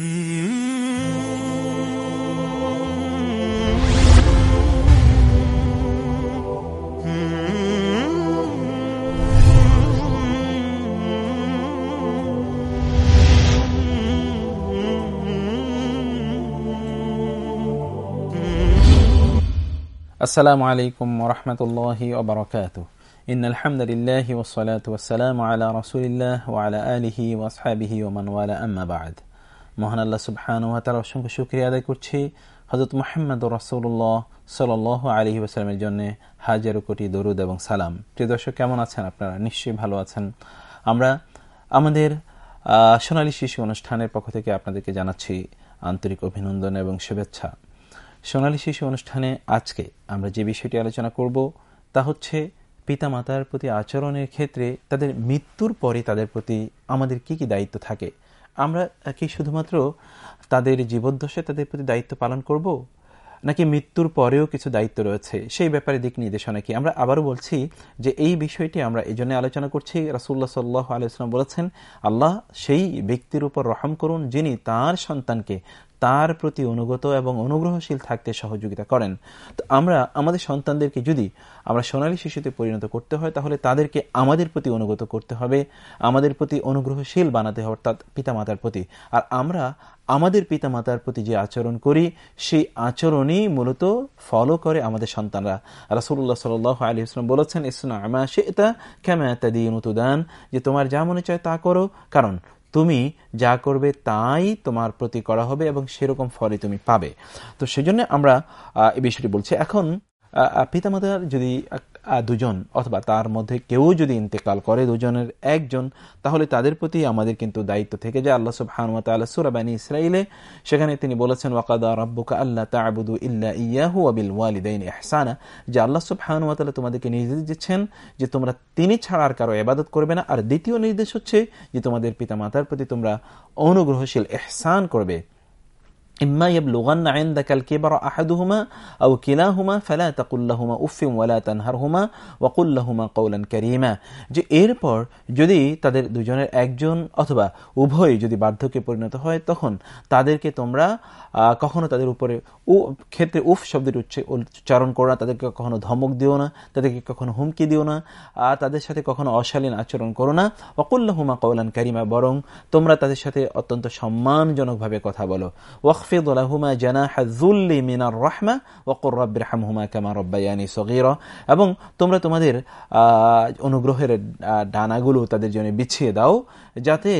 السلام عليكم ورحمة الله وبركاته. إن الحمد لله والصلاة والسلام على رسول الله وعلى آله وأصحابه ومن والاه. أما بعد মহান আল্লাহ সুবহান ওয়া তাআলা অসংখ্য শুকরিয়া আদায় করছি। হযরত মুহাম্মদ রাসূলুল্লাহ সাল্লাল্লাহু আলাইহি ওয়াসাল্লামের জন্য হাজারো কোটি দরুদ এবং সালাম। প্রিয় দর্শক, কেমন আছেন আপনারা? নিশ্চয়ই ভালো আছেন। আমরা আমাদের সোনালী শিশু অনুষ্ঠানের পক্ষ থেকে আপনাদেরকে জানাচ্ছি আন্তরিক অভিনন্দন এবং শুভেচ্ছা। সোনালী শিশু অনুষ্ঠানে আজকে আমরা যে বিষয়টি আলোচনা করব তা হচ্ছে পিতামাতার প্রতি আচরণের ক্ষেত্রে তাদের মৃত্যুর পরে তাদের প্রতি আমাদের কি কি দায়িত্ব থাকে আমরা কি শুধুমাত্র তাদের জীবদ্দশে তাদের প্রতি দায়িত্ব পালন করব, নাকি মৃত্যুর পরেও কিছু দায়িত্ব রয়েছে? সেই ব্যাপারে দিক নির্দেশনা কি? আমরা আবারও বলছি যে এই বিষয়টি আমরা এই জন্য আলোচনা করছি। রাসুল্লাহ সাল্লাহ আলাইসলাম বলেছেন, আল্লাহ সেই ব্যক্তির উপর রহম করুন যিনি তার সন্তানকে তার প্রতি অনুগত এবং অনুগ্রহশীল থাকতে সহযোগিতা করেন। তো আমরা, আমাদের সন্তানদেরকে যদি আমরা সোনালী শিশুতে পরিণত করতে হয়, তাহলে তাদেরকে আমাদের প্রতি অনুগত করতে হবে, আমাদের প্রতি অনুগ্রহশীল বানাতে হবে অর্থাৎ পিতামাতার প্রতি। আর আমরা আমাদের পিতামাতার প্রতি যে আচরণ করি, সেই আচরণই মূলত ফলো করে আমাদের সন্তানরা। রাসুল্লাহ সাল আলী ইসলাম বলেছেন ইসলাম আমা সে এটা কেমন যে তোমার যা মনে চায় তা করো। কারণ তুমি যা করবে তাই তোমার প্রতি করা হবে এবং সেরকম ফলে তুমি পাবে। তো সেজন্য আমরা এই বিষয়টি বলছি। এখন পিতামাতার যদি দুজন অথবা তার মধ্যে কেউ যদি ইন্তেকাল করে দুজনের একজন, তাহলে তাদের প্রতি আমাদের কিন্তু দায়িত্ব থেকে যায়। আল্লাহ সুবহানুয়া তাল্লাহ সুরাবানী ইসরাইলে সেখানে তিনি বলেছেন, ওয়াকাদা রব্বুকা আল্লাহ তাবুদু ইল্লা ইয়াহু আবিল ওয়ালিদাইন এহসানা যে আল্লাহ সুবহানুয়া তাল্লাহ তোমাদেরকে নির্দেশ দিচ্ছেন যে তোমরা তিনি ছাড়া আর কারও এবাদত করবে না। আর দ্বিতীয় নির্দেশ হচ্ছে যে তোমাদের পিতামাতার প্রতি তোমরা অনুগ্রহশীল এহসান করবে। إما يبلغن عندك الكبر أحدهما أو كلاهما فلا تقل لهما أف ولا تنهرهما وقل لهما قولا كريما যে এরপর যদি তাদের দুজনের একজন অথবা উভয় যদি বার্ধক্যে পরিণত হয় তখন তাদেরকে তোমরা কখনো তাদের উপরে ও ক্ষেত্রে উফ শব্দের উচ্চারণ করো না তাদেরকে কখনো ধমক দিও না তাদেরকে কখনো হুমকি দিও না আর তাদের সাথে কখনো অশালীন আচরণ করো না অকুল্লাহুমা কৌলান কারিমা বরং তোমরা তাদের সাথে অত্যন্ত সম্মানজনকভাবে কথা বলো ওয়াকফ واخفض لهما جناح الذل من الرحمة وقل رب ارحمهما كما ربياني صغيرا এবং তোমরা তোমাদের অনুগ্রহের ডানাগুলো তাদের জন্য বিছিয়ে দাও যাতে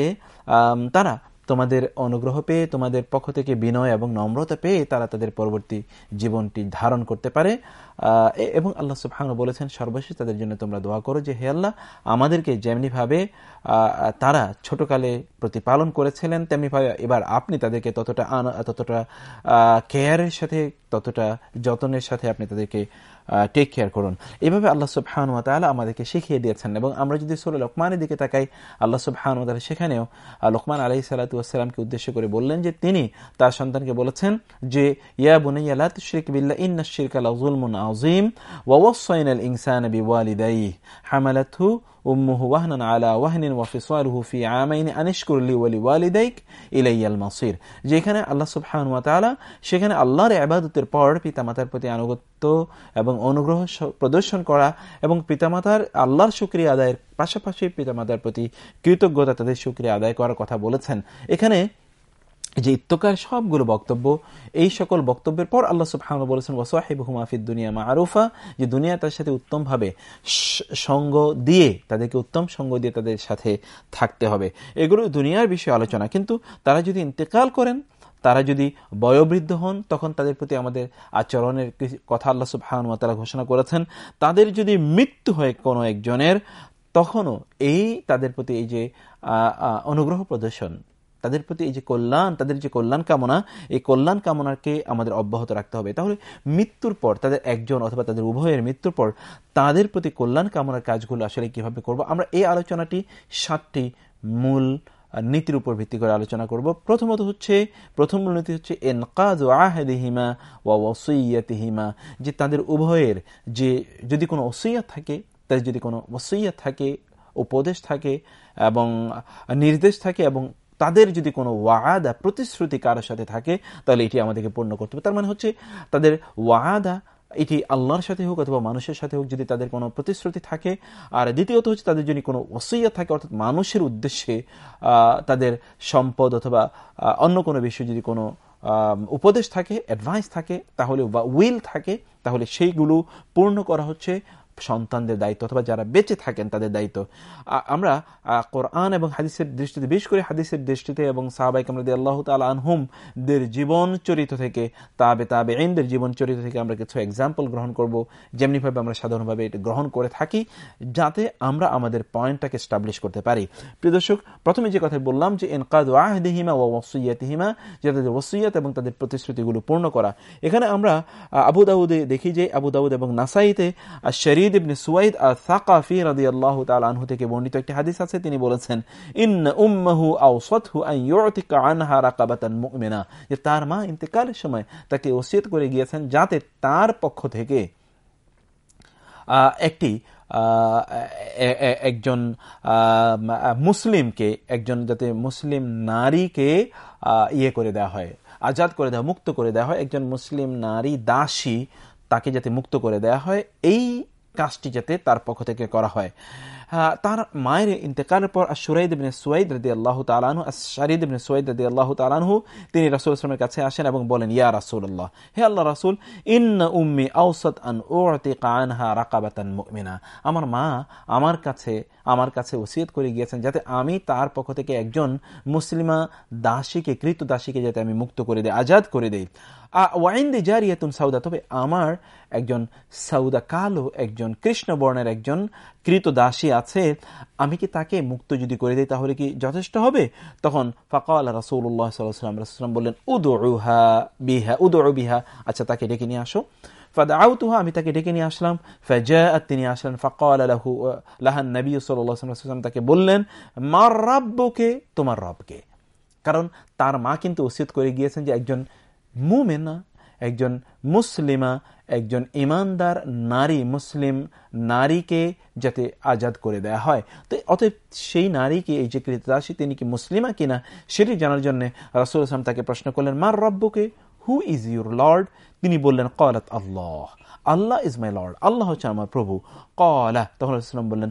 তারা তোমাদের অনুগ্রহ পেয়ে, তোমাদের পক্ষ থেকে বিনয় এবং নম্রতা পেয়ে তারা তাদের পরবর্তী জীবনটি ধারণ করতে পারে। এবং আল্লাহ সুবহান বলেছেন, সর্বশেষ তাদের জন্য তোমরা দোয়া করো যে, হে আল্লাহ, আমাদেরকে যেমনিভাবে তারা ছোটকালে প্রতিপালন করেছিলেন, তেমনিভাবে এবার আপনি তাদেরকে ততটা ততটা কেয়ারের সাথে, ততটা যত্নের সাথে আপনি তাদেরকে টেক কেয়ার করুন। এভাবে আল্লাহ সুবহানুয়া তালা আমাদেরকে শিখিয়ে দিয়েছেন এবং আমরা যদি সোল লোকমানের দিকে তাকাই, আল্লাহ সুবহানুয়া তালা সেখানেও লোকমান আলাহি সালাতামকে উদ্দেশ্য করে বললেন যে তিনি তার সন্তানকে বলেছেন যে, ইয়া বুনাইয়া শেখ বিল্লাহ ইন্না শিরকা লাযুলমুন আজিম ওয়া ওয়াসাইনাল হামালাথু বিওয়ালিদাইহি হামালাতহু উম্মুহু ওয়াহনান আলা ওয়াহনিন ওয়া ফিসালুহু ফি আমাইন আনিশকুর লি ওয়া লিওয়ালিদাইক ইলাইয়াল মাসির যেখানে আল্লাহ সুবহানাহু ওয়া তাআলা সেখানে আল্লাহর ইবাদতের পর পিতামাতার প্রতি আনুগত্য এবং অনুগ্রহ প্রদর্শন করা এবং পিতামাতার আল্লাহর শুকরিয়া আদায়ের পাশাপাশি পিতামাতার প্রতি কৃতজ্ঞতা তাদের শুকরিয়া আদায় করার কথা বলেছেন। এখানে যে ইত্যকার সবগুলো বক্তব্য, এই সকল বক্তব্যের পর আল্লাহ সুবহান বলেছেন ওয়াসাহিব হুমাফিদ দুনিয়া মা আরুফা যে দুনিয়া তার সাথে উত্তমভাবে সঙ্গ দিয়ে, তাদেরকে উত্তম সঙ্গ দিয়ে তাদের সাথে থাকতে হবে। এগুলো দুনিয়ার বিষয়ে আলোচনা। কিন্তু তারা যদি ইন্তেকাল করেন, তারা যদি বয়োবৃদ্ধ হন, তখন তাদের প্রতি আমাদের আচরণের কথা আল্লাহ তারা ঘোষণা করেছেন। তাদের যদি মৃত্যু হয় কোনো একজনের, তখনও এই তাদের প্রতি এই যে অনুগ্রহ প্রদর্শন তাদের প্রতি এই যে কল্যাণ, তাদের যে কল্যাণ কামনা, এই কল্যাণ কামনাকে আমাদের অব্যাহত রাখতে হবে। তাহলে মৃত্যুর পর তাদের একজন অথবা তাদের উভয়ের মৃত্যুর পর তাদের প্রতি কল্যাণ কামনার কাজগুলো আসলে কীভাবে করব? আমরা এই আলোচনাটি সাতটি মূল নীতির উপর ভিত্তি করে আলোচনা করব। প্রথমত হচ্ছে, প্রথম নীতি হচ্ছে এনকাজ আহেদিহিমা ওয়া ওসইয়াতিহিমা যে তাদের উভয়ের যে যদি কোনো ওসইয়াত থাকে, তাদের যদি কোনো ওসইয়াত থাকে, উপদেশ থাকে এবং নির্দেশ থাকে এবং তাদের যদি কোনো ওয়াদা, প্রতিশ্রুতি কারোর সাথে থাকে, তাহলে এটি আমাদেরকে পূর্ণ করতে হবে। তার মানে হচ্ছে, তাদের ওয়াদা, এটি আল্লাহর সাথে হোক অথবা মানুষের সাথে হোক, যদি তাদের কোনো প্রতিশ্রুতি থাকে, আর দ্বিতীয়ত হচ্ছে তাদের যদি কোনো ওসইয়া থাকে, অর্থাৎ মানুষের উদ্দেশ্যে তাদের সম্পদ অথবা অন্য কোনো বিষয়ে যদি কোনো উপদেশ থাকে অ্যাডভাইস থাকে, তাহলে বা উইল থাকে, তাহলে সেইগুলো পূর্ণ করা হচ্ছে। সন্তানদের দায়িত্ব অথবা যারা বেঁচে থাকেন তাদের দায়িত্ব। আমরা কোরআন এবং হাদিসের দৃষ্টিতে, বিশেষ করে হাদিসের দৃষ্টিতে এবং সাহাবাই কামরাদি আল্লাহ তাল আনহুমদের জীবন চরিত্র থেকে, তাবে তাবে আইনদের জীবন চরিত্র থেকে আমরা কিছু এক্সাম্পল গ্রহণ করব। যেমনিভাবে আমরা সাধারণভাবে এটা গ্রহণ করে থাকি, যাতে আমরা আমাদের পয়েন্টটাকে স্টাবলিশ করতে পারি। প্রিয় দর্শক, প্রথমে যে কথা বললাম যে এনকাদ ওয়াহদিহিমা ও ওসইয়াতিহিমা যে তাদের ওসইয়াত এবং তাদের প্রতিশ্রুতিগুলো পূর্ণ করা। এখানে আমরা আবু দাউদে দেখি যে, আবু দাউদ এবং নাসাইতে শরীর সাঈদ ইবনে সুয়াইদ আর সাকাফি রাদিয়াল্লাহু তাআলা আনহু থেকে বর্ণিত একটি হাদিস আছে। তিনি বলেছেন ইন উম্মাহু আওসাতহু আন ইউতিকা আনহা রাকাবাতান মুমিনা। যে তার মা ইন্তেকালের সময় তাকে ওসিয়ত করে গিয়েছেন যাতে তার পক্ষ থেকে একটি একজন মুসলিমকে, একজন যাতে মুসলিম নারীকে ইয়ে করে দেওয়া হয়, আজাদ করে দেওয়া মুক্ত করে দেওয়া হয়, একজন মুসলিম নারী দাসী তাকে যাতে মুক্ত করে দেওয়া হয়, এই কাজটি যাতে তার পক্ষ থেকে করা হয়। তার মায়ের ইন্তেকালের পর সুরাইদ ইবনে সুয়াইদ রদি আল্লাহ তালানহু শারিদ ইবনে সুয়াইদ রদি আল্লাহ তালানহু তিনি রাসুল ইসলামের কাছে আসেন এবং বলেন, ইয়া রাসুল্লাহ হে আল্লাহ রাসুল ইন উম্মি আউসত আন ওরতি কানহা রাকাবাতান মুমিনা। আমার মা আমার কাছে আমার কাছে ওসিয়ত করে গিয়েছেন যাতে আমি তার পক্ষ থেকে একজন মুসলিমা দাসীকে, কৃত দাসীকে যাতে আমি মুক্ত করে দিই, আজাদ করে দিই। ওয়াইন্দে জারিয়াতুন সাউদা। তবে আমার একজন সাউদা কালো, একজন কৃষ্ণবর্ণের একজন কৃত দাসী আছে, আমি কি তাকে মুক্ত যদি করে দিই তাহলে কি যথেষ্ট হবে? তখন ফাকাল রাসৌল্লাহ সাল্লাম রাসুলাম বললেন উদুহা বিহা উদু বিহা। আচ্ছা তাকে ডেকে নিয়ে আসো। ফাদাউতুহা, আমি তাকে ডেকে নিয়ে আসলাম। ফাজাআত, তিনি আসলেন। ফাকাল লাহু লাহান নবী সাল্লাল্লাহু তাকে বললেন, মার রাব্বুকে, তোমার রবকে। কারণ তার মা কিন্তু ওসিয়ত করে গিয়েছেন যে একজন মুমেনা, একজন মুসলিমা, একজন ইমানদার নারী, মুসলিম নারীকে যাতে আজাদ করে দেয়া হয়। তো অতএব সেই নারীকে এই যে কৃতদাসী তিনি কি মুসলিমা কিনা, সেটি জানার জন্য রাসুল আসলাম তাকে প্রশ্ন করলেন, মার রব্বকে? হু ইজ ইউর লর্ড তিনি বললেন কলাত আল্লাহ। আল্লাহ ইজ মাই লর্ড আল্লাহ হচ্ছে আমার প্রভু। কলা তখন রসুলাম বললেন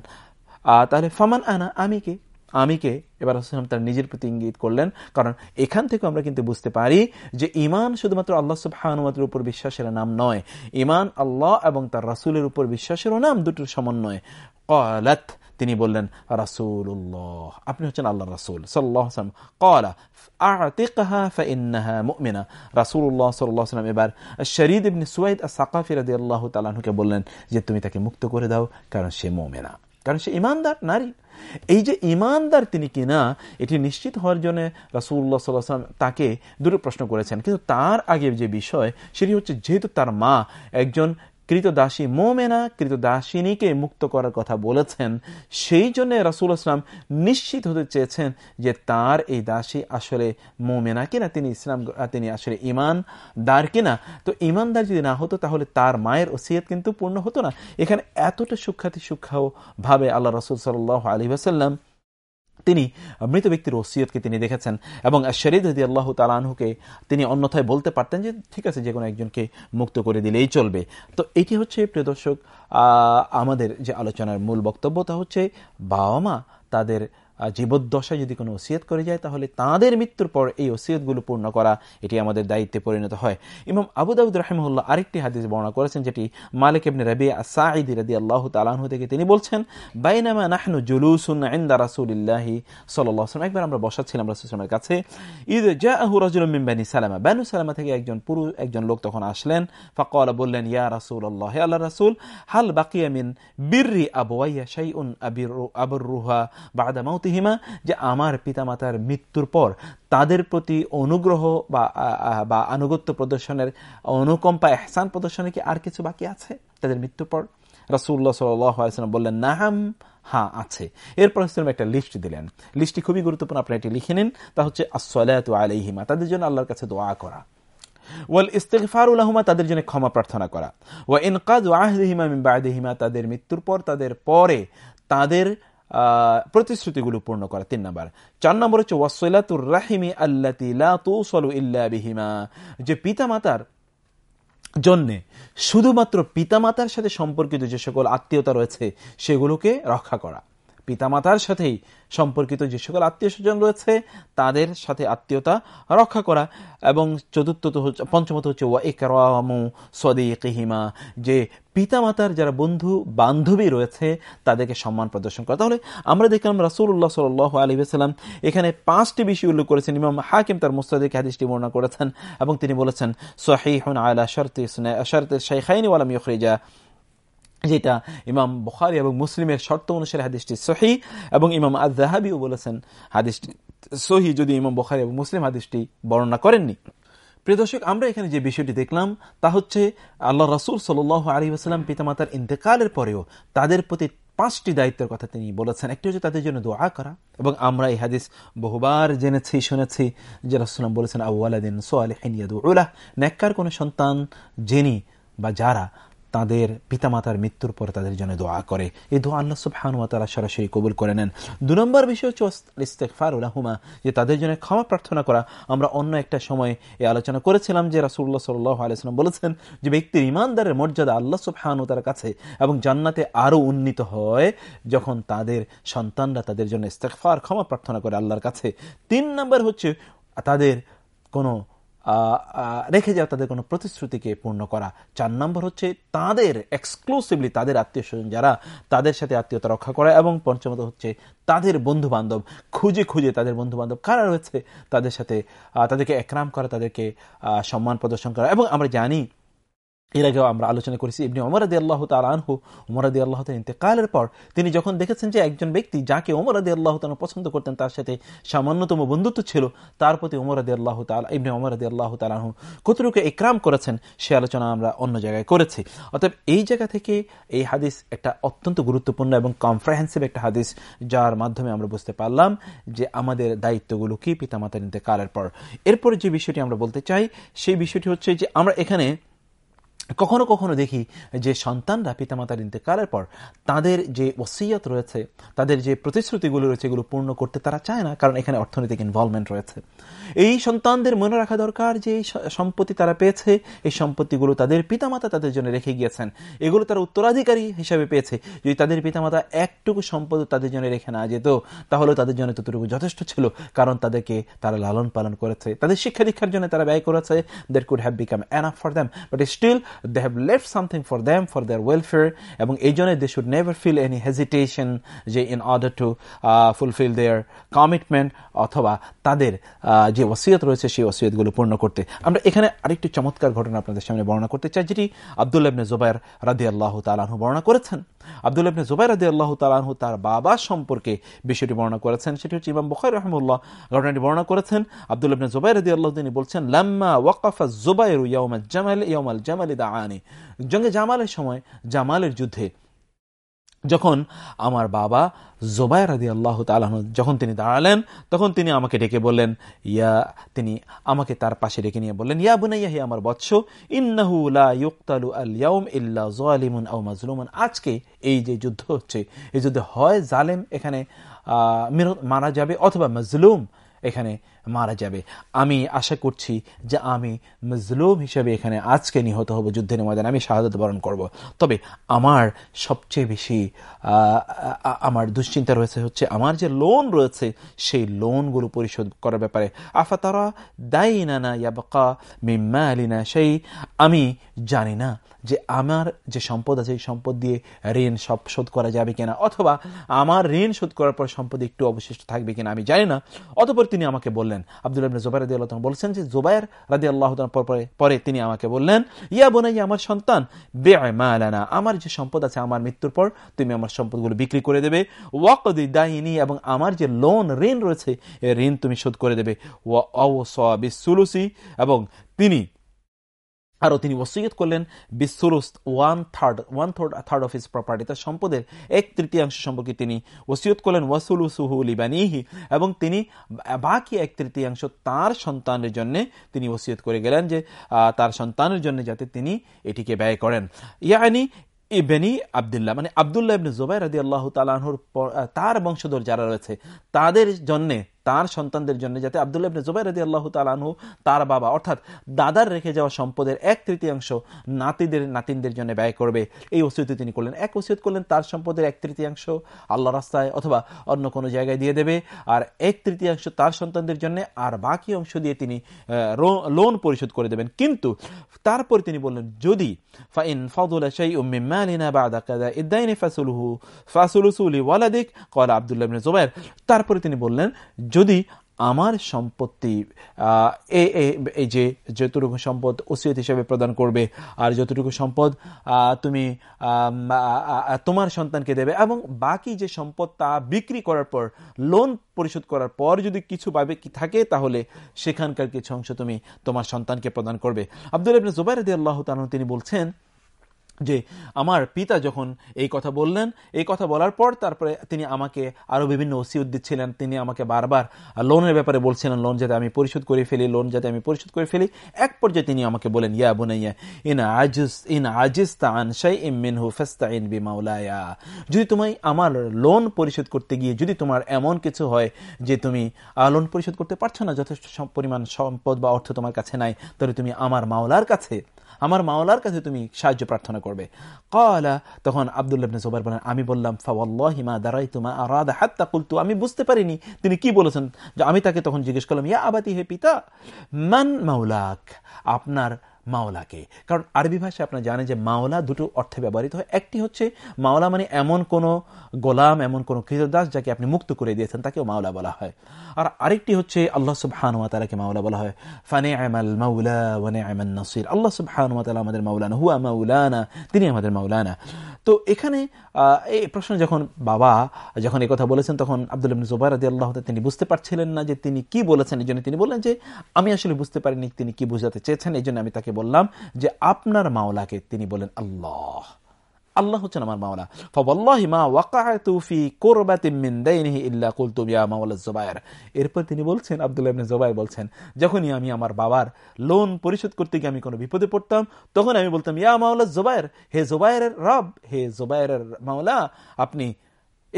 তাহলে ফামান আনা? আমি কে? আমি কে এবার রসুলাম তার নিজের প্রতি ইঙ্গিত করলেন। কারণ এখান থেকে আমরা কিন্তু বুঝতে পারি যে ইমান শুধুমাত্র আল্লাহ সুবাহানুমাতের উপর বিশ্বাসের নাম নয়। ইমান আল্লাহ এবং তার রাসুলের উপর বিশ্বাসেরও নাম দুটোর সমন্বয় কলাত তিনি বললেন রাসুল্লাহ আপনি হচ্ছেন আল্লাহ রাসুল সাল্লাম কলা এবার শরীদ ইবনে সুয়াইদ আস-সাকাফি রাদিয়াল্লাহু তাআলা বললেন যে, তুমি তাকে মুক্ত করে দাও, কারণ সে মুমিনা। কারণ সে ইমানদার, নারী। এই যে ইমানদার তিনি কিনা, এটি নিশ্চিত হওয়ার জন্য রাসুল্লাহ সাল্লাম তাকে দুটো প্রশ্ন করেছেন। কিন্তু তার আগে যে বিষয়, সেটি হচ্ছে যেহেতু তার মা একজন কৃতদাসী মোমেনা কৃতদাসিনীকে মুক্ত করার কথা বলেছেন, সেই জন্য রাসুল আসলাম নিশ্চিত হতে চেয়েছেন যে তার এই দাসী আসলে মোমেনা কিনা, তিনি ইসলাম, তিনি আসলে ইমান দার কিনা। তো ইমানদার যদি না হতো, তাহলে তার মায়ের ওসিয়ত কিন্তু পূর্ণ হতো না। এখানে এতটা সুখ্যাতি সুখ্যাও ভাবে আল্লাহ রসুল সাল্লাহ আলী আসাল্লাম তিনি মৃত ব্যক্তির ওসিয়তকে তিনি দেখেছেন এবং শরীদ হদি আল্লাহ তালাহুকে তিনি অন্যথায় বলতে পারতেন যে, ঠিক আছে, যে কোনো একজনকে মুক্ত করে দিলেই চলবে। তো এটি হচ্ছে, প্রিয় দর্শক আমাদের যে আলোচনার মূল বক্তব্য, তা হচ্ছে বাবা মা তাদের জীবদ্দশায় যদি কোনো ওসিয়ত করে যায়, তাহলে তাদের মৃত্যুর পর এই ওসিয়তগুলো পূর্ণ করা, এটি আমাদের দায়িত্বে পরিণত হয়। এবং আবু দাউদ আরেকটি হাদিস বর্ণনা করেছেন, যেটি মালিক ইবনে রবি সাঈদি রাদি আল্লাহ তালাহু থেকে তিনি বলছেন, বাইনামা নাহনু জুলুসুন ইন্দা রাসূলিল্লাহি আলাইহি একবার আমরা বসাচ্ছিলাম রাসূলের কাছে ঈদ জাআহু রাজুলুম মিন বানি সালামা। বানু সালামা থেকে একজন পুরুষ একজন লোক তখন আসলেন, ফাকালা বললেন, ইয়া রাসূলুল্লাহ, হে আল্লাহ রাসুল, হাল বাকিয়া মিন বিররি আবওয়াইয়া শাইউন আবিরু আবরুহা বাদা মাউতি মৌতিহিমা যে আমার পিতামাতার মৃত্যুর পর তাদের প্রতি অনুগ্রহ বা বা আনুগত্য প্রদর্শনের অনুকম্পা, এহসান প্রদর্শনের কি আর কিছু বাকি আছে তাদের মৃত্যুর পর? রাসুল্লাহ সাল্লাম বললেন, নাহাম হ্যাঁ আছে। এরপর একটা লিস্ট দিলেন। লিস্টটি খুবই গুরুত্বপূর্ণ, আপনারা এটি লিখে নিন। তা হচ্ছে আসলাত আলাইহিমা, তাদের জন্য আল্লাহর কাছে দোয়া করা। তাদের জন্য ক্ষমা প্রার্থনা করা। ওয়া ইনকাদ বাদিহিমা, তাদের মৃত্যুর পর, তাদের পরে তাদের প্রতিশ্রুতিগুলো পূর্ণ করা। তিন নাম্বার, চার নম্বর হচ্ছে ওয়াসলাতুর রাহিমি আল্লাহিমা যে পিতামাতার জন্যে শুধুমাত্র পিতামাতার সাথে সম্পর্কিত যে সকল আত্মীয়তা রয়েছে, সেগুলোকে রক্ষা করা। পিতামাতার সাথেই সম্পর্কিত যে সকল আত্মীয় স্বজন রয়েছে, তাদের সাথে আত্মীয়তা রক্ষা করা এবং চতুর্থত হচ্ছে, পঞ্চমত হচ্ছে, ওয়া একরামু সদিকিহিমা, যে পিতামাতার যারা বন্ধু বান্ধবী রয়েছে, তাদেরকে সম্মান প্রদর্শন করা। তাহলে আমরা দেখলাম রাসুল্লাহ সাল আলী এখানে পাঁচটি বিষয় উল্লেখ করেছেন। ইমাম হাকিম তার মুস্তাদিক হাদিসটি বর্ণনা করেছেন এবং তিনি বলেছেন, সহিহুন আলা শর্তে শর্তে শাইখাইনি ওয়ালাম ইয়খরিজা যেটা ইমাম বখারি এবং মুসলিমের শর্ত অনুসারে হাদিসটি সহি এবং ইমাম আজাহাবিও বলেছেন হাদিসটি সহি যদি ইমাম বখারি এবং মুসলিম হাদিসটি বর্ণনা করেননি। প্রিয় দর্শক, আমরা এখানে যে বিষয়টি দেখলাম, তা হচ্ছে আল্লাহ রসুল সাল আলী পিতামাতার ইন্তেকালের পরেও তাদের প্রতি পাঁচটি দায়িত্বের কথা তিনি বলেছেন। একটি হচ্ছে তাদের জন্য দোয়া করা এবং আমরা এই হাদিস বহুবার জেনেছি, শুনেছি যে রসুলাম বলেছেন আউ্লাদিন সোয়ালিহিন ইয়াদুল্লাহ নেককার কোনো সন্তান, যিনি বা যারা তাদের পিতামাতার মৃত্যুর পরে তাদের জন্য দোয়া করে। এই দোয়া আল্লাহ সুবহানুয়া তারা সরাসরি কবুল করে নেন। দু নম্বর বিষয় হচ্ছে ইস্তেকফার উলাহুমা যে তাদের জন্য ক্ষমা প্রার্থনা করা। আমরা অন্য একটা সময় এই আলোচনা করেছিলাম যে রাসুল্লাহ সাল্লাহ আলাইসালাম বলেছেন যে ব্যক্তির ইমানদারের মর্যাদা আল্লাহ সুবহানু তার কাছে এবং জান্নাতে আরও উন্নীত হয় যখন তাদের সন্তানরা তাদের জন্য ইস্তেকফার ক্ষমা প্রার্থনা করে আল্লাহর কাছে। তিন নম্বর হচ্ছে তাদের কোনো রেখে যাওয়া তাদের কোনো প্রতিশ্রুতিকে পূর্ণ করা। চার নম্বর হচ্ছে তাদের এক্সক্লুসিভলি তাদের আত্মীয় স্বজন যারা তাদের সাথে আত্মীয়তা রক্ষা করা এবং পঞ্চমত হচ্ছে তাদের বন্ধু বান্ধব খুঁজে খুঁজে তাদের বন্ধু বান্ধব কারা রয়েছে তাদের সাথে তাদেরকে একরাম করা, তাদেরকে সম্মান প্রদর্শন করা। এবং আমরা জানি এর আগেও আমরা আলোচনা করেছি ইবনি ওমরাদি আল্লাহ তালহু ওমরাদি আল্লাহ ইন্তেকালের পর তিনি যখন দেখেছেন যে একজন ব্যক্তি যাকে ওমরাদি আল্লাহ তালা পছন্দ করতেন তার সাথে সামান্যতম বন্ধুত্ব ছিল, তার প্রতি ওমরাদি আল্লাহ তাল ইবনি ওমরাদি আল্লাহ আনহু কতটুকু একরাম করেছেন সে আলোচনা আমরা অন্য জায়গায় করেছি। অতএব এই জায়গা থেকে এই হাদিস একটা অত্যন্ত গুরুত্বপূর্ণ এবং কমপ্রাহেন্সিভ একটা হাদিস, যার মাধ্যমে আমরা বুঝতে পারলাম যে আমাদের দায়িত্বগুলো কি পিতামাতার ইন্তেকালের পর। এরপরে যে বিষয়টি আমরা বলতে চাই, সেই বিষয়টি হচ্ছে যে আমরা এখানে কখনো কখনো দেখি যে সন্তানরা পিতামাতার ইন্তেকালের পর তাদের যে ওসিয়ত রয়েছে, তাদের যে প্রতিশ্রুতিগুলো রয়েছে, এগুলো পূর্ণ করতে তারা চায় না, কারণ এখানে অর্থনৈতিক ইনভলভমেন্ট রয়েছে। এই সন্তানদের মনে রাখা দরকার যে সম্পত্তি তারা পেয়েছে, এই সম্পত্তিগুলো তাদের পিতামাতা তাদের জন্য রেখে গিয়েছেন। এগুলো তারা উত্তরাধিকারী হিসাবে পেয়েছে। যদি তাদের পিতামাতা একটুকু সম্পদ তাদের জন্য রেখে না যেত, তাহলে তাদের জন্য ততটুকু যথেষ্ট ছিল, কারণ তাদেরকে তারা লালন পালন করেছে। তাদের শিক্ষা দীক্ষার জন্য তারা ব্যয় করেছে। They could have become enough for them but still they have left something for them for their welfare. এবং এই জন্য they should never feel any hesitation যে in order to uh, fulfill their commitment অথবা তাদের যে ওসিয়ত রয়েছে সেই ওসিয়তগুলো পূর্ণ করতে। আমরা এখানে আরেকটি চমৎকার ঘটনা আপনাদের সামনে বর্ণনা করতে চাই যেটি আবদুল্লাহ ইবনে জুবাইর রাদি আল্লাহ তালাহু বর্ণনা করেছেন। আবদুল্লাহ ইবনে জুবাইর রাদি আল্লাহ তালাহু তার বাবা সম্পর্কে বিষয়টি বর্ণনা করেছেন সেটি হচ্ছে ইমাম বুখারী রহমুল্লাহ ঘটনাটি বর্ণনা করেছেন। আবদুল্লাহ ইবনে জুবাইর আল্লাহ তিনি বলছেন লাম্মা ওয়াকাফা জুবাইর ইয়াউমাল জামাল ইয়াউমাল জামাল দাআনি জঙ্গে জামালের সময়, জামালের যুদ্ধে যখন আমার বাবা জোবাই রাদি আল্লাহ তালাহ যখন তিনি দাঁড়ালেন, তখন তিনি আমাকে ডেকে বললেন, ইয়া, তিনি আমাকে তার পাশে ডেকে নিয়ে বললেন, ইয়া বুনাইয়া, হি আমার বৎস, ইন্নাহু লা ইউক্তালু আল ইয়াউম ইল্লা যালিমুন আও মাজলুমুন। আজকে এই যে যুদ্ধ হচ্ছে, এই যুদ্ধে হয় জালেম এখানে মারা যাবে অথবা মজলুম এখানে মারা যাবে। আমি আশা করছি যে আমি মজলুম হিসেবে এখানে আজকে নিহত হব যুদ্ধের ময়দানে। আমি শাহাদত বরণ করব। তবে আমার সবচেয়ে বেশি আমার দুশ্চিন্তা রয়েছে হচ্ছে আমার যে লোন রয়েছে, সেই লোনগুলো পরিশোধ করার ব্যাপারে। আফা তারা দায়ী না না ইয়াবকা মিম্মা আলিনা সেই আমি জানি না যে আমার যে সম্পদ আছে, এই সম্পদ দিয়ে ঋণ সব শোধ করা যাবে কিনা, অথবা আমার ঋণ শোধ করার পর সম্পদ একটু অবশিষ্ট থাকবে কিনা, আমি জানি না। অতপর তিনি আমাকে বললেন আব্দুল জোবাই রাদি আল্লাহ বলছেন যে, জোবাইর রাদি আল্লাহ পরে তিনি আমাকে বললেন, ইয়া বোনাই আমার সন্তান বে মালানা আমার যে সম্পদ আছে, আমার মৃত্যুর পর তুমি আমার সম্পদগুলো বিক্রি করে দেবে। ওয়াকদি দায়নি এবং আমার যে লোন, ঋণ রয়েছে ঋণ তুমি শোধ করে দেবে। ও এবং তিনি আরও তিনি ওসিয়ত করলেন বিশ্বরুস one third one third third of his property তার সম্পদের এক তৃতীয়াংশ সম্পর্কে তিনি ওসিয়ত করলেন ওয়াসুলু সুহু লিবানিহি, এবং তিনি বাকি এক তৃতীয়াংশ তার সন্তানের জন্য তিনি ওসিয়ত করে গেলেন যে তার সন্তানের জন্য যাতে তিনি এটিকে ব্যয় করেন। ইয়ানি ইবেনি আবদুল্লাহ মানে আবদুল্লাহ ইবনে জুবাইর রাদি আল্লাহ তালাহুর তার বংশধর যারা রয়েছে, তাদের জন্যে তার সন্তানদের জন্য যাতে আবদুল্লাহ ইবনে জুবাইর রাদি আল্লাহ তালানহু তার বাবা, অর্থাৎ দাদার রেখে যাওয়া সম্পদের এক তৃতীয়াংশ নাতিদের, নাতিনদের জন্য ব্যয় করবে। এই ওসিয়ত তিনি করলেন। এক ওসিয়ত করলেন তার সম্পদের এক তৃতীয়াংশ আল্লাহ রাস্তায় অথবা অন্য কোনো জায়গায় দিয়ে দেবে। আর এক তৃতীয়াংশ তার সন্তানদের জন্য আর বাকি অংশ দিয়ে তিনি লোন পরিশোধ করে দেবেন। কিন্তু তারপর তিনি বললেন, যদি ফাইন ফাদুল শাই মিম্মালিনা বাদা কাদা ইদ্দাইনি ফাসুলহু ফাসুলুসুলি ওয়ালাদিক কলা আবদুল্লাহ ইবনে জুবাইর। তারপরে তিনি বললেন যদি আমার সম্পত্তি এ এই যে যতটুকু সম্পদ ওসিয়ত হিসেবে প্রদান করবে আর যতটুকু সম্পদ তুমি তোমার সন্তানকে দেবে এবং বাকি যে সম্পদ তা বিক্রি করার পর, লোন পরিশোধ করার পর যদি কিছু পাবে কি থাকে, তাহলে সেখানকার কিছু অংশ তুমি তোমার সন্তানকে প্রদান করবে। আব্দুল ইবনে জুবাইর আল্লাহ তিনি বলছেন যে আমার পিতা যখন এই কথা বললেন, এই কথা বলার পর তারপরে তিনি আমাকে আরও বিভিন্ন ওসিয়ত দিচ্ছিলেন। তিনি আমাকে বারবার লোনের ব্যাপারে বলছিলেন, লোন যাতে আমি পরিশোধ করে ফেলি, লোন যাতে আমি পরিশোধ করে ফেলি। এক পর্যায়ে তিনি আমাকে বলেন ইয়া বুনাইয়া, ইন আজিস ইন আজিস তানশাই ইম মিনহু ফাস্তাইন বিমাউলায়া যদি তুমি আমার লোন পরিশোধ করতে গিয়ে যদি তোমার এমন কিছু হয় যে তুমি লোন পরিশোধ করতে পারছ না, যথেষ্ট পরিমাণ সম্পদ বা অর্থ তোমার কাছে নাই, তাহলে তুমি আমার মাওলার কাছে আমার মাওলার কাছে তুমি সাহায্য প্রার্থনা করবে। কলা, তখন আবদুল্লাবনে জোবার বলেন, আমি বললাম ফাওয়াল্লাহিমা দাঁড়াই তোমা আরাদা হাত্তা কুলতু। আমি বুঝতে পারিনি, তিনি কি বলেছেন? যে আমি তাকে তখন জিজ্ঞেস করলাম, ইয়া আবাতি, হে পিতা, মান মাওলাক? আপনার মাওলাকে। কারণ আরবি ভাষায় আপনার জানেন যে মাওলা দুটো অর্থে ব্যবহৃত হয়। একটি হচ্ছে মাওলা মানে এমন কোন গোলাম, এমন কোন কৃতদাস যাকে আপনি মুক্ত করে দিয়েছেন, তাকেও মাওলা বলা হয়। আর আরেকটি হচ্ছে আল্লাহ সুবহানুয়া তালাকে মাওলা বলা হয়। ফানে আমাল মাউলা ওয়ানে আমান নসির। আল্লাহ সুবহানুয়া তালা আমাদের মাওলানা, হুয়া মাউলানা তিনি আমাদের মাওলানা। তো এখানে এই প্রশ্ন যখন বাবা যখন কথা বলেছেন, তখন আব্দুল জুবাই রাদি আল্লাহ তিনি বুঝতে পারছিলেন না যে তিনি কি বলেছেন। এই জন্য তিনি বললেন যে, আমি আসলে বুঝতে পারিনি তিনি কি বুঝাতে চেয়েছেন, এই জন্য আমি তাকে বললাম যে আপনার মাওলাকে তিনি বলেন আল্লাহ। আল্লাহ হচ্ছেন আমার মাওলা। ফাওয়াল্লাহি মা ওয়াকাআতু ফি কুরবাতিন মিন দাইনিহি ইল্লা কুলতু ইয়া মাওলা জুবাইর। এরপর তিনি বলছেন, আব্দুল্লাহ ইবনে জুবাইর বলছেন, যখনই আমি আমার বাবার লোন পরিশোধ করতে গিয়ে আমি কোনো বিপদে পড়তাম তখন আমি বলতাম, ইয়া মাওলা জুবাইর, হে জুবাইরের রব, হে জুবাইরের মাওলা, আপনি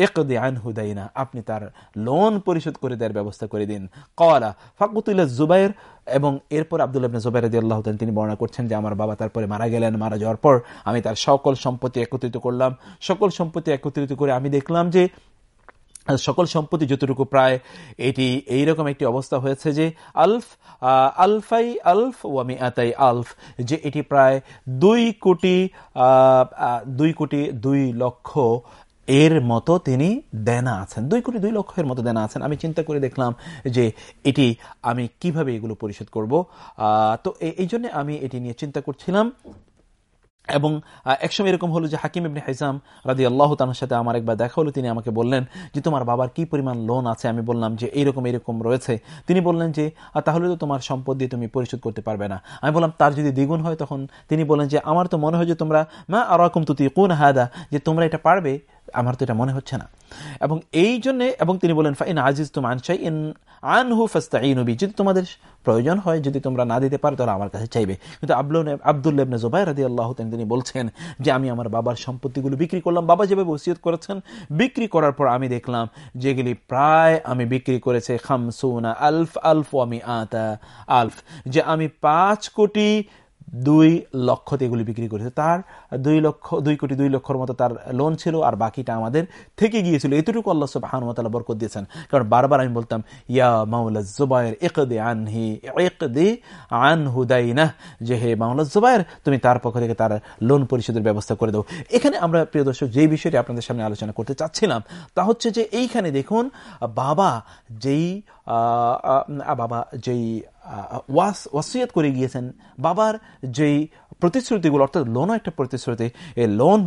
একদে আনহুদাইনা আপনি তার লোন পরিশোধ করে দেওয়ার ব্যবস্থা করে দিন। কওয়ালা ফাকুতুল্লাহ জুবাইর, এবং এরপর আব্দুল আবনে জুবাইর আল্লাহ তিনি বর্ণনা করছেন যে আমার বাবা তারপরে মারা গেলেন, মারা যাওয়ার পর আমি তার সকল সম্পত্তি একত্রিত করলাম। সকল সম্পত্তি একত্রিত করে আমি দেখলাম যে, সকল সম্পত্তি যতটুকু প্রায়, এটি এইরকম একটি অবস্থা হয়েছে যে, আলফ আলফাই আলফ ওয়ামি আতাই আলফ, যে এটি প্রায় দুই কোটি দুই কোটি দুই লক্ষ এর মতো তিনি দেনা আছেন। দুই কোটি দুই লক্ষের মতো দেনা আছেন। আমি চিন্তা করে দেখলাম যে এটি আমি কীভাবে এগুলো পরিশোধ করব। তো এই জন্য আমি এটি নিয়ে চিন্তা করছিলাম। এবং একসময় এরকম হলো যে হাকিম ইবনে হাইসাম রাজি আল্লাহ তানোর সাথে আমার একবার দেখা হলো। তিনি আমাকে বললেন যে, তোমার বাবার কি পরিমাণ লোন আছে? আমি বললাম যে, এইরকম এরকম রয়েছে। তিনি বললেন যে তাহলে তো তোমার সম্পদ দিয়ে তুমি পরিশোধ করতে পারবে না। আমি বললাম, তার যদি দ্বিগুণ হয় তখন? তিনি বললেন যে, আমার তো মনে হয় যে তোমরা মা আরকম তুতি কোন হায়দা যে তোমরা এটা পারবে আমার তো এটা মনে হচ্ছে না। এবং এই জন্যে, এবং তিনি বলেন, ফাইন আজিজ তুম আনসাই ইন আনহু ফাস্তাইনবি যদি তোমাদের প্রয়োজন হয়, যদি তোমরা না দিতে পারো, তাহলে আমার কাছে চাইবে। কিন্তু আবদুল্লাবনে জোবাই রাদি আল্লাহ তিনি বলছেন যে, আমি আমার বাবার সম্পত্তিগুলো বিক্রি করলাম। বাবা যেভাবে ওসিয়ত করেছেন, বিক্রি করার পর আমি দেখলাম যেগুলি প্রায় আমি বিক্রি করেছে খামসুনা আলফ আলফ আমি আতা আলফ। যে আমি পাঁচ কোটি দুই লক্ষতে এগুলি বিক্রি করেছে। তার দুই লক্ষ, দুই কোটি দুই লক্ষর মতো তার লোন ছিল আর বাকিটা আমাদের থেকে গিয়েছিল। এতটুকু আল্লাহ সব হানুমতাল্লাহ বরকত দিয়েছেন। কারণ বারবার আমি বলতাম, ইয়া মাউলা জুবাইর একদে আনহি একদে আন হুদাইনা যে হে মাউলা জুবাইর, তুমি তার পক্ষ থেকে তার লোন পরিশোধের ব্যবস্থা করে দাও। এখানে আমরা, প্রিয় দর্শক, যেই বিষয়টি আপনাদের সামনে আলোচনা করতে চাচ্ছিলাম, তা হচ্ছে যে এইখানে দেখুন, বাবা যেই বাবা যেই ওয়াস ওয়াসিয়ত করে গিয়েছেন। বাবার যেই প্রতিশ্রুতিগুলো, অর্থাৎ লোনও একটা প্রতিশ্রুতি, এই লোন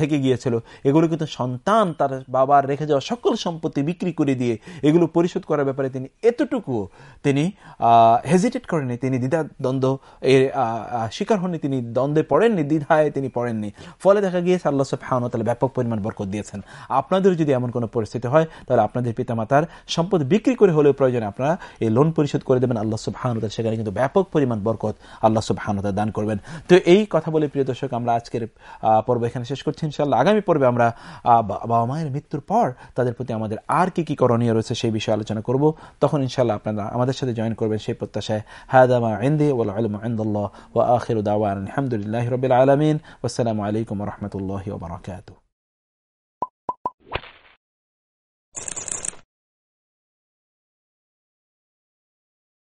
থেকে গিয়েছিল। এগুলো কিন্তু সন্তান তার বাবার রেখে যাওয়া সকল সম্পত্তি বিক্রি করে দিয়ে এগুলো পরিশোধ করার ব্যাপারে তিনি এতটুকু তিনি হেজিটেট করেননি। তিনি দ্বিধা দ্বন্দ্ব এর শিকার হননি। তিনি দ্বন্দ্বে পড়েননি, দ্বিধায় তিনি পড়েননি। ফলে দেখা গিয়েছে, আল্লাহ সব তাহলে ব্যাপক পরিমাণ বরকত দিয়েছেন। আপনাদের যদি এমন কোনো পরিস্থিতি হয়, তাহলে আপনাদের পিতামাতার সম্পদ বিক্রি করে হলেও প্রয়োজনে আপনারা এই লোন পরিশোধ করে দেবেন। আল্লাহ সব সেখানে কিন্তু ব্যাপক পরিমাণ বরকত আল্লাহ সব দান করবেন। তো এই কথা বলে, প্রিয় দর্শক, আমরা আজকের পর্ব এখানে শেষ করছি। ইনশাল্লাহ আগামী পর্বে আমরা বাবা মায়ের মৃত্যুর পর তাদের প্রতি আমাদের আর কি কি করণীয় রয়েছে সেই বিষয়ে আলোচনা করব। তখন ইনশাল্লাহ আপনারা আমাদের সাথে জয়েন করবেন সেই প্রত্যাশায় হায়দামা ইন্দি ওয়াল আলমিন। আসসালামু আলাইকুম রহমতুল্লাহ ওবরাকাতুহ